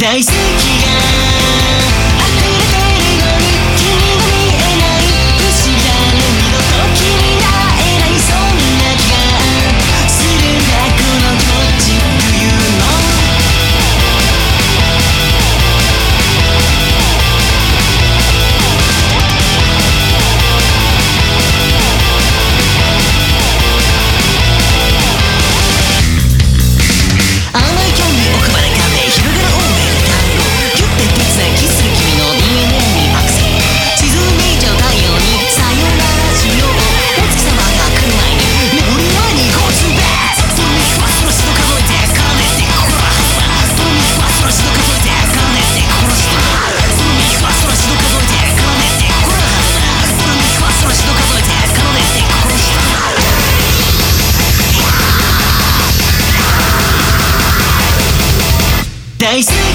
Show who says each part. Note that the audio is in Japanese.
Speaker 1: 大好き。大好きが